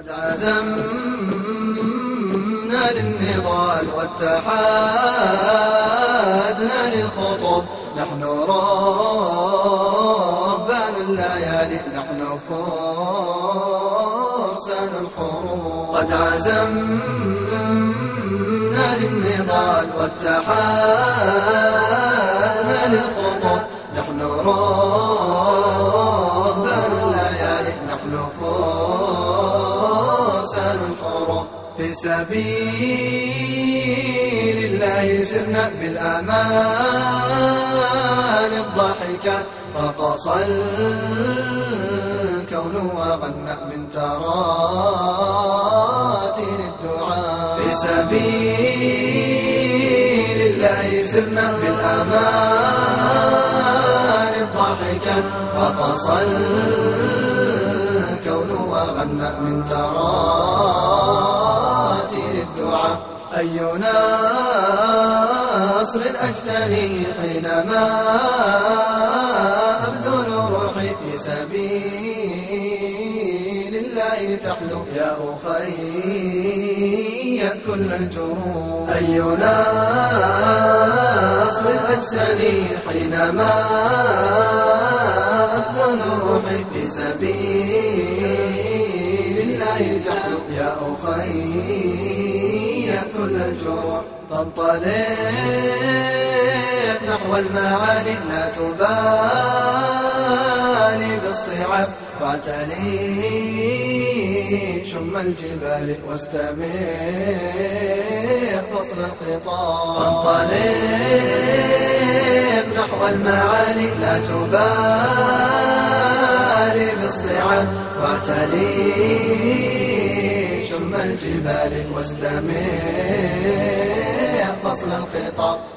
قد عزمنا للنضال واتحادنا للخطب. نحن رهبان الليالي نحن فرسان الحروب. قد عزمنا للنضال واتحادنا للخطب. نحن رهبان الليالي نحن فرسان الحروب في سبيل الله سرنا بالأمان الضحكات رقص الكون وغنى من تراتين الدعاء. في سبيل الله سرنا بالأمان الضحكات رقص الكون وغنى من تراتين أي نصر أجتني حينما أبذل روحي في سبيل الله تحلو يا أخي كل الجروح. أي نصر أجتني حينما أبذل روحي في سبيل الله تحلو يا أخي كل الجروح فانطلق نحو المعاني لا تبالي بالصعاب واعتلي شم الجبال واستمع فصل الخطاب فانطلق نحو المعاني لا تبالي بالصعاب واعتلي شم الجبال واستمع فصل الخطاب.